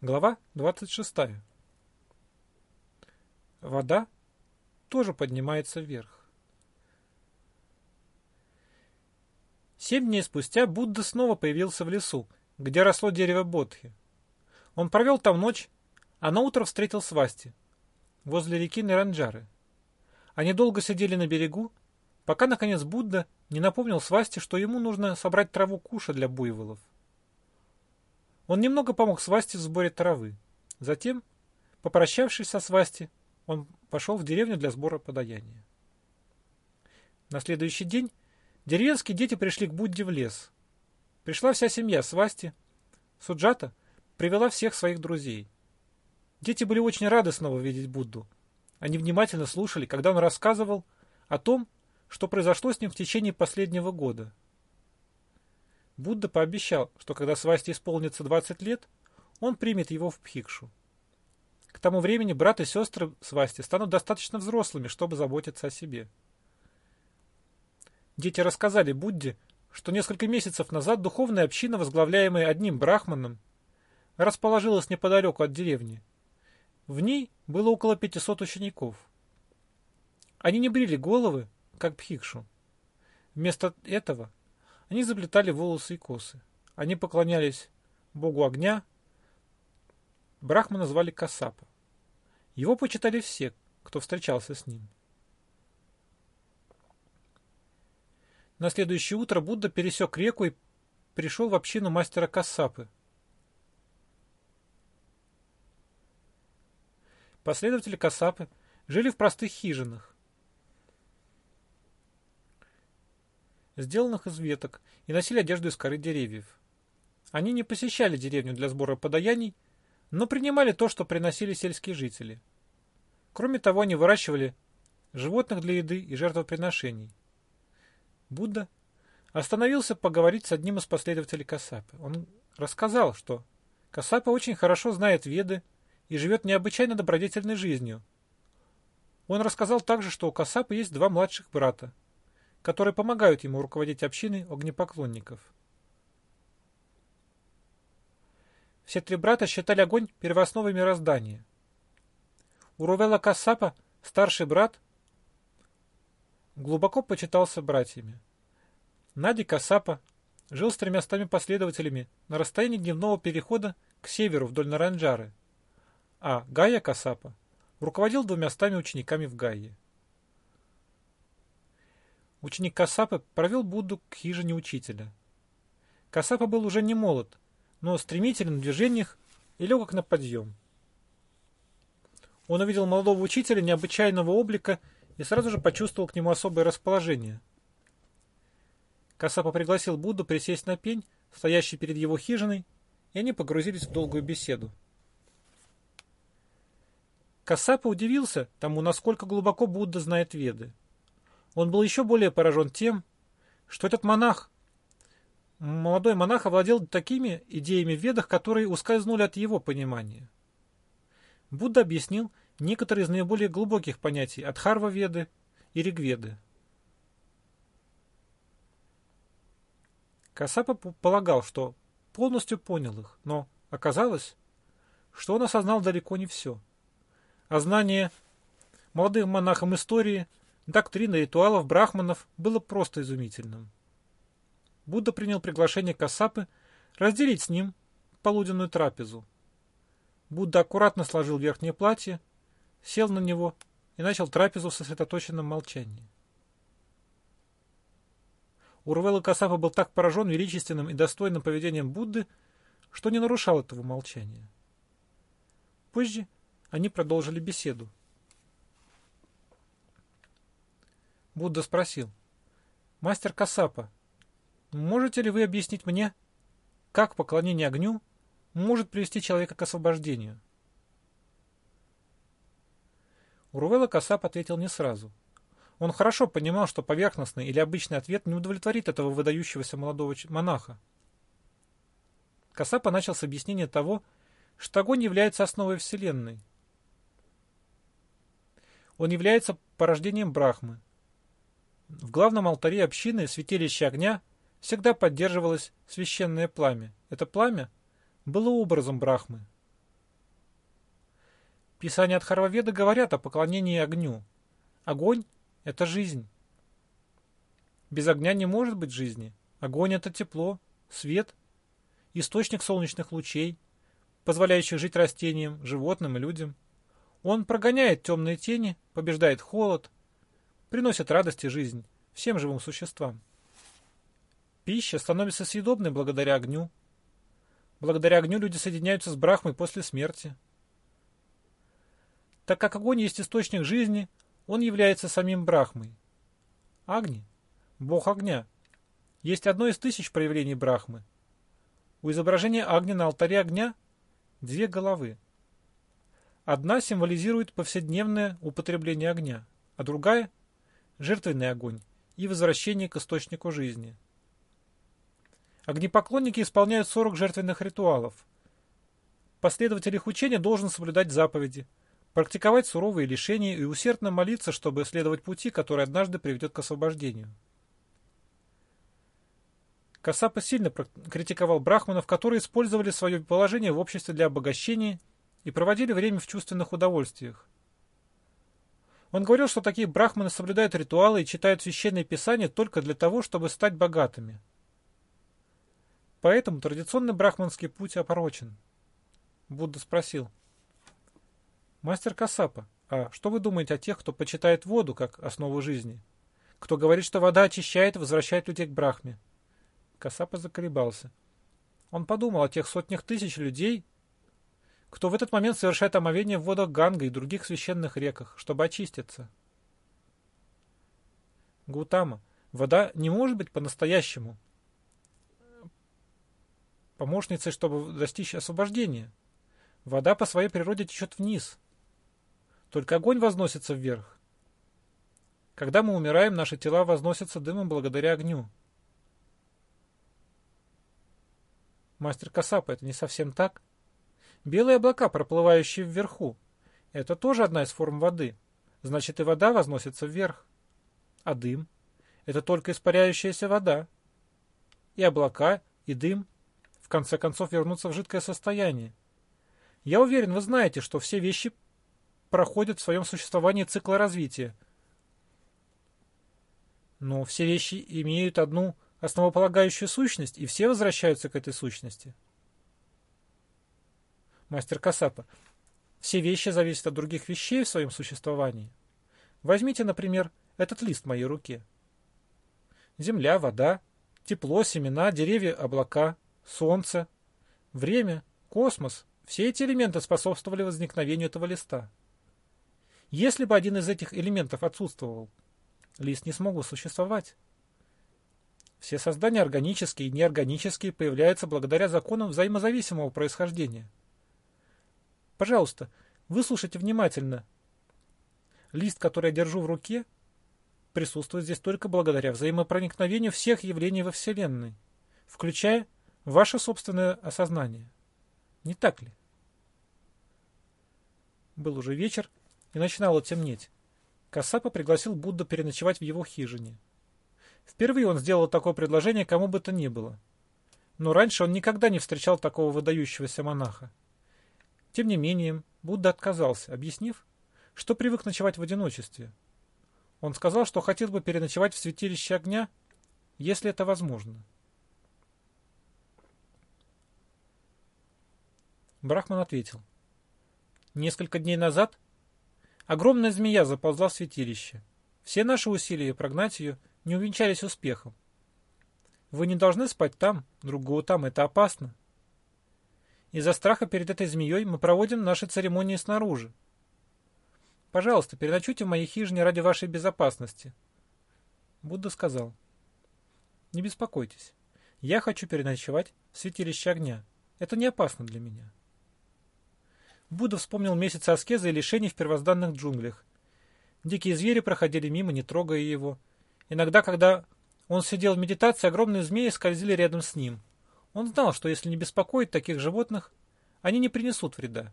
Глава 26. Вода тоже поднимается вверх. Семь дней спустя Будда снова появился в лесу, где росло дерево Бодхи. Он провел там ночь, а на утро встретил Свасти возле реки Неранджары. Они долго сидели на берегу, пока, наконец, Будда не напомнил Свасти, что ему нужно собрать траву куша для буйволов. Он немного помог Свасти в сборе травы. Затем, попрощавшись со Свасти, он пошел в деревню для сбора подаяния. На следующий день деревенские дети пришли к Будде в лес. Пришла вся семья Свасти. Суджата привела всех своих друзей. Дети были очень рады снова видеть Будду. Они внимательно слушали, когда он рассказывал о том, что произошло с ним в течение последнего года – Будда пообещал, что когда Свасти исполнится 20 лет, он примет его в Пхикшу. К тому времени брат и сестры Свасти станут достаточно взрослыми, чтобы заботиться о себе. Дети рассказали Будде, что несколько месяцев назад духовная община, возглавляемая одним брахманом, расположилась неподалеку от деревни. В ней было около 500 учеников. Они не брили головы, как Пхикшу. Вместо этого они заплетали волосы и косы. Они поклонялись богу огня. Брахмана звали Касапа. Его почитали все, кто встречался с ним. На следующее утро Будда пересек реку и пришел в общину мастера Кассапы. Последователи Кассапы жили в простых хижинах. Сделанных из веток, и носили одежду из коры деревьев. Они не посещали деревню для сбора подаяний, но принимали то, что приносили сельские жители. Кроме того, они выращивали животных для еды и жертвоприношений. Будда остановился поговорить с одним из последователей Касапы. Он рассказал, что Касапа очень хорошо знает веды и живет необычайно добродетельной жизнью. Он рассказал также, что у Касапы есть два младших брата – которые помогают ему руководить общиной огнепоклонников. Все три брата считали огонь первоосновой мироздания. У Рувела Кассапа, старший брат, глубоко почитался братьями. Нади Кассапа жил с тремястами последователями на расстоянии дневного перехода к северу вдоль Наранджары, а Гая Кассапа руководил двумястами учениками в Гайе. Ученик Касапы провел Будду к хижине учителя. Касапа был уже не молод, но стремителен в движениях и легок на подъем. Он увидел молодого учителя необычайного облика и сразу же почувствовал к нему особое расположение. Касапа пригласил Будду присесть на пень, стоящий перед его хижиной, и они погрузились в долгую беседу. Касапа удивился тому, насколько глубоко Будда знает Веды. Он был еще более поражен тем, что этот монах, молодой монах, овладел такими идеями в ведах, которые ускользнули от его понимания. Будда объяснил некоторые из наиболее глубоких понятий от Харва-веды и Ригведы. Касапа полагал, что полностью понял их, но оказалось, что он осознал далеко не все. А знание молодым монахам истории Доктрина ритуалов брахманов было просто изумительным. Будда принял приглашение Касапы разделить с ним полуденную трапезу. Будда аккуратно сложил верхнее платье, сел на него и начал трапезу в сосредоточенном молчании. Урвела Касапа был так поражен величественным и достойным поведением Будды, что не нарушал этого молчания. Позже они продолжили беседу. Будда спросил. «Мастер Касапа, можете ли вы объяснить мне, как поклонение огню может привести человека к освобождению?» Урувела Касап ответил не сразу. Он хорошо понимал, что поверхностный или обычный ответ не удовлетворит этого выдающегося молодого монаха. Касапа начал с объяснения того, что огонь является основой Вселенной. Он является порождением Брахмы, в главном алтаре общины святилища огня всегда поддерживалось священное пламя. Это пламя было образом Брахмы. Писания от Харваведа говорят о поклонении огню. Огонь – это жизнь. Без огня не может быть жизни. Огонь – это тепло, свет, источник солнечных лучей, позволяющих жить растениям, животным и людям. Он прогоняет темные тени, побеждает холод, приносит радость и жизнь всем живым существам. Пища становится съедобной благодаря огню. Благодаря огню люди соединяются с Брахмой после смерти. Так как огонь есть источник жизни, он является самим Брахмой. Агни, бог огня, есть одно из тысяч проявлений Брахмы. У изображения Агни на алтаре огня две головы. Одна символизирует повседневное употребление огня, а другая – жертвенный огонь и возвращение к источнику жизни – Огнепоклонники исполняют 40 жертвенных ритуалов. Последователь их учения должен соблюдать заповеди, практиковать суровые лишения и усердно молиться, чтобы следовать пути, который однажды приведет к освобождению. Касапа сильно критиковал брахманов, которые использовали свое положение в обществе для обогащения и проводили время в чувственных удовольствиях. Он говорил, что такие брахманы соблюдают ритуалы и читают священные писания только для того, чтобы стать богатыми – Поэтому традиционный брахманский путь опорочен. Будда спросил. Мастер Касапа, а что вы думаете о тех, кто почитает воду как основу жизни? Кто говорит, что вода очищает и возвращает людей к Брахме? Касапа заколебался. Он подумал о тех сотнях тысяч людей, кто в этот момент совершает омовение в водах Ганга и других священных реках, чтобы очиститься. Гутама, вода не может быть по-настоящему, помощницей, чтобы достичь освобождения. Вода по своей природе течет вниз. Только огонь возносится вверх. Когда мы умираем, наши тела возносятся дымом благодаря огню. Мастер Касапа, это не совсем так. Белые облака, проплывающие вверху, это тоже одна из форм воды. Значит, и вода возносится вверх. А дым — это только испаряющаяся вода. И облака, и дым — в конце концов вернуться в жидкое состояние. Я уверен, вы знаете, что все вещи проходят в своем существовании цикла развития. Но все вещи имеют одну основополагающую сущность, и все возвращаются к этой сущности. Мастер Касапа. Все вещи зависят от других вещей в своем существовании. Возьмите, например, этот лист в моей руке. Земля, вода, тепло, семена, деревья, облака – Солнце, время, космос – все эти элементы способствовали возникновению этого листа. Если бы один из этих элементов отсутствовал, лист не смог бы существовать. Все создания органические и неорганические появляются благодаря законам взаимозависимого происхождения. Пожалуйста, выслушайте внимательно. Лист, который я держу в руке, присутствует здесь только благодаря взаимопроникновению всех явлений во Вселенной, включая Ваше собственное осознание. Не так ли? Был уже вечер, и начинало темнеть. Кассапа пригласил Будду переночевать в его хижине. Впервые он сделал такое предложение кому бы то ни было. Но раньше он никогда не встречал такого выдающегося монаха. Тем не менее, Будда отказался, объяснив, что привык ночевать в одиночестве. Он сказал, что хотел бы переночевать в святилище огня, если это возможно. Брахман ответил. Несколько дней назад огромная змея заползла в святилище. Все наши усилия прогнать ее не увенчались успехом. Вы не должны спать там, другого там, это опасно. Из-за страха перед этой змеей мы проводим наши церемонии снаружи. Пожалуйста, переночуйте в моей хижине ради вашей безопасности. Будда сказал. Не беспокойтесь. Я хочу переночевать в святилище огня. Это не опасно для меня. Будда вспомнил месяцы аскезы и лишений в первозданных джунглях. Дикие звери проходили мимо, не трогая его. Иногда, когда он сидел в медитации, огромные змеи скользили рядом с ним. Он знал, что если не беспокоить таких животных, они не принесут вреда.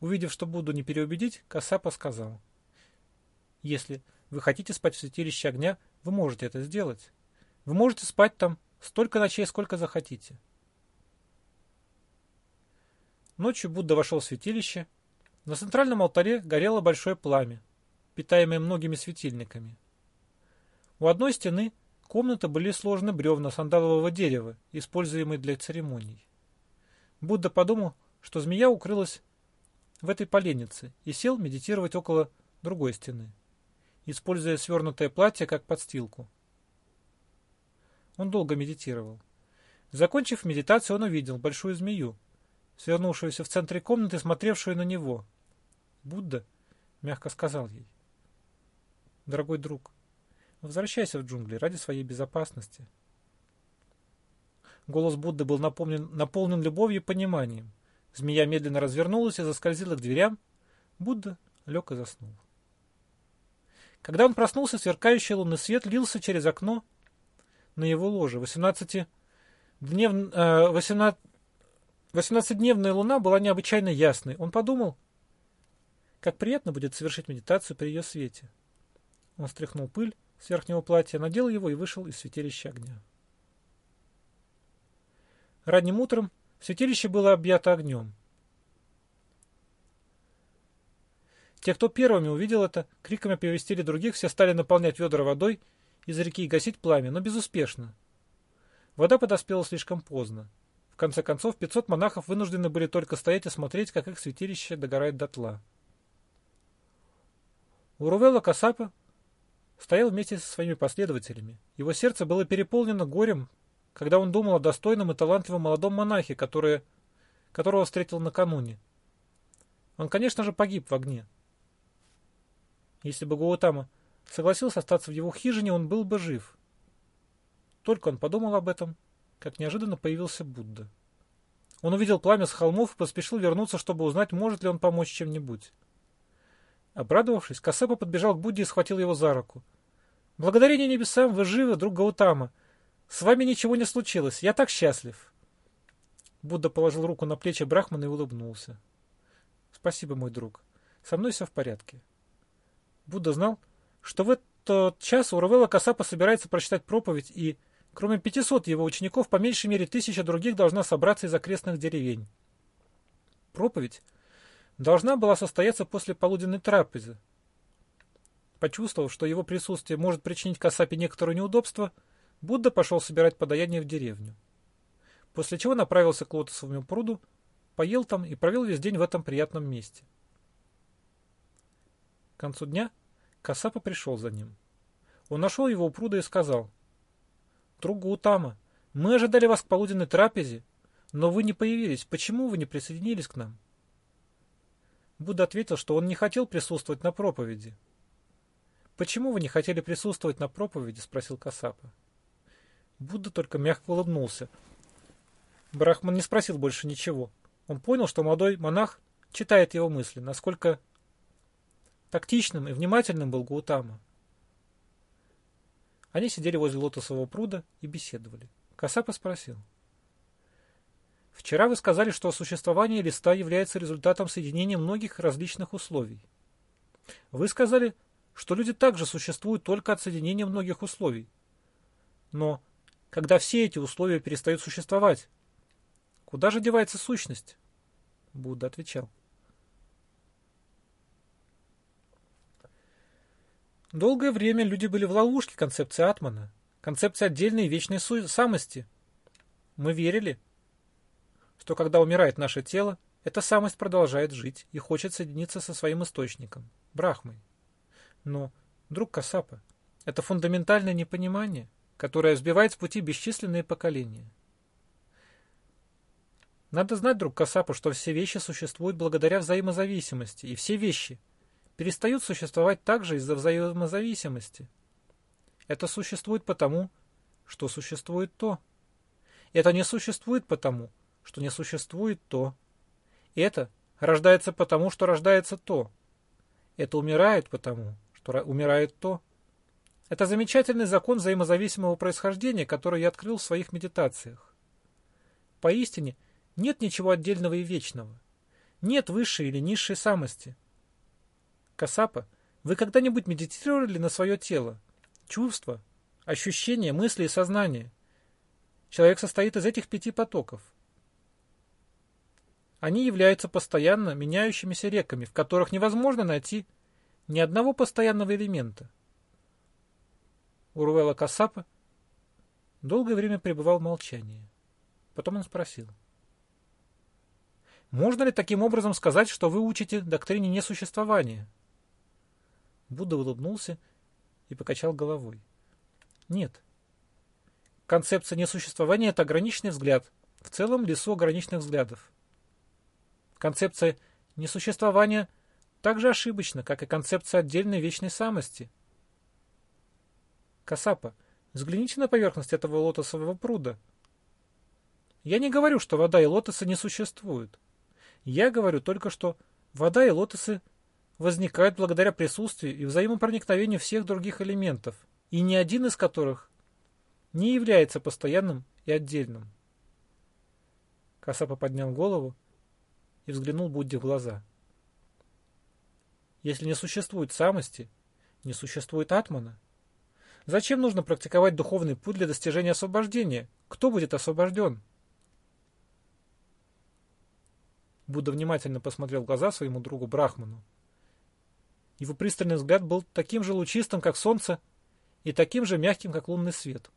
Увидев, что Будду не переубедить, Касапа сказал. «Если вы хотите спать в святилище огня, вы можете это сделать. Вы можете спать там столько ночей, сколько захотите. Ночью Будда вошел в святилище. На центральном алтаре горело большое пламя, питаемое многими светильниками. У одной стены комнаты были сложены бревна сандалового дерева, используемые для церемоний. Будда подумал, что змея укрылась в этой поленнице и сел медитировать около другой стены, используя свернутое платье как подстилку. Он долго медитировал. Закончив медитацию, он увидел большую змею, свернувшуюся в центре комнаты, смотревшую на него. Будда мягко сказал ей. «Дорогой друг, возвращайся в джунгли ради своей безопасности». Голос Будды был наполнен, наполнен любовью и пониманием. Змея медленно развернулась и заскользила к дверям. Будда лег и заснул. Когда он проснулся, сверкающий лунный свет лился через окно на его ложе. 18 днев, э, 18, 18-дневная луна была необычайно ясной. Он подумал, как приятно будет совершить медитацию при ее свете. Он стряхнул пыль с верхнего платья, надел его и вышел из святилища огня. Ранним утром святилище было объято огнем. Те, кто первыми увидел это, криками оповестили других, все стали наполнять ведра водой из реки и гасить пламя, но безуспешно. Вода подоспела слишком поздно конце концов, 500 монахов вынуждены были только стоять и смотреть, как их святилище догорает дотла. Урувела Касапа стоял вместе со своими последователями. Его сердце было переполнено горем, когда он думал о достойном и талантливом молодом монахе, который, которого встретил накануне. Он, конечно же, погиб в огне. Если бы Гуатама согласился остаться в его хижине, он был бы жив. Только он подумал об этом, как неожиданно появился Будда. Он увидел пламя с холмов и поспешил вернуться, чтобы узнать, может ли он помочь чем-нибудь. Обрадовавшись, Касапа подбежал к Будде и схватил его за руку. «Благодарение небесам, вы живы, друг Гаутама. С вами ничего не случилось. Я так счастлив». Будда положил руку на плечи Брахмана и улыбнулся. «Спасибо, мой друг. Со мной все в порядке». Будда знал, что в этот час Уравела Касапа собирается прочитать проповедь и Кроме 500 его учеников, по меньшей мере тысяча других должна собраться из окрестных деревень. Проповедь должна была состояться после полуденной трапезы. Почувствовав, что его присутствие может причинить Касапе некоторое неудобство, Будда пошел собирать подаяние в деревню. После чего направился к лотосовому пруду, поел там и провел весь день в этом приятном месте. К концу дня Касапа пришел за ним. Он нашел его у пруда и сказал, Друг Утама, мы ожидали вас к полуденной трапезе, но вы не появились. Почему вы не присоединились к нам? Будда ответил, что он не хотел присутствовать на проповеди. «Почему вы не хотели присутствовать на проповеди?» – спросил Касапа. Будда только мягко улыбнулся. Брахман не спросил больше ничего. Он понял, что молодой монах читает его мысли, насколько тактичным и внимательным был Гаутама. Они сидели возле лотосового пруда и беседовали. Касапа спросил. «Вчера вы сказали, что существование листа является результатом соединения многих различных условий. Вы сказали, что люди также существуют только от соединения многих условий. Но когда все эти условия перестают существовать, куда же девается сущность?» Будда отвечал. Долгое время люди были в ловушке концепции Атмана, концепции отдельной вечной самости. Мы верили, что когда умирает наше тело, эта самость продолжает жить и хочет соединиться со своим источником, Брахмой. Но, друг Касапа, это фундаментальное непонимание, которое сбивает с пути бесчисленные поколения. Надо знать, друг Касапа, что все вещи существуют благодаря взаимозависимости, и все вещи перестают существовать также из-за взаимозависимости. Это существует потому, что существует то. Это не существует потому, что не существует то. Это рождается потому, что рождается то. Это умирает потому, что умирает то. Это замечательный закон взаимозависимого происхождения, который я открыл в своих медитациях. Поистине, нет ничего отдельного и вечного. Нет высшей или низшей самости – Касапа, вы когда-нибудь медитировали на свое тело? Чувства, ощущения, мысли и сознание. Человек состоит из этих пяти потоков. Они являются постоянно меняющимися реками, в которых невозможно найти ни одного постоянного элемента. Урвела Касапа долгое время пребывал в молчании. Потом он спросил. «Можно ли таким образом сказать, что вы учите доктрине несуществования?» Будда улыбнулся и покачал головой. «Нет. Концепция несуществования – это ограниченный взгляд, в целом лесу ограниченных взглядов. Концепция несуществования так же ошибочна, как и концепция отдельной вечной самости. Касапа, взгляните на поверхность этого лотосового пруда. Я не говорю, что вода и лотосы не существуют. Я говорю только, что вода и лотосы возникают благодаря присутствию и взаимопроникновению всех других элементов, и ни один из которых не является постоянным и отдельным. Касапа поднял голову и взглянул Будде в глаза. Если не существует самости, не существует атмана. Зачем нужно практиковать духовный путь для достижения освобождения? Кто будет освобожден? Будда внимательно посмотрел в глаза своему другу Брахману. Его пристальный взгляд был таким же лучистым, как солнце, и таким же мягким, как лунный свет.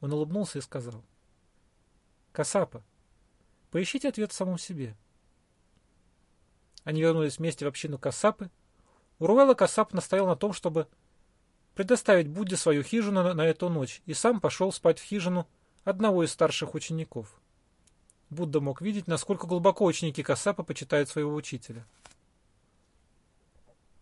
Он улыбнулся и сказал. «Касапа, поищите ответ в самом себе». Они вернулись вместе в общину Касапы. Уруэла Касап настоял на том, чтобы предоставить Будде свою хижину на, на эту ночь, и сам пошел спать в хижину одного из старших учеников. Будда мог видеть, насколько глубоко ученики Касапа почитают своего учителя.